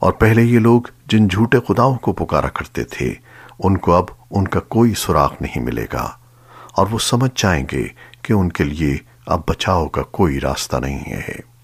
اور پہلے یہ لوگ جن جھوٹے خداؤں کو پکارا کرتے تھے، ان کو اب ان کا کوئی سراغ نہیں ملے گا۔ اور وہ سمجھ جائیں گے کہ ان کے لیے اب بچاؤ کا کوئی راستہ نہیں ہے۔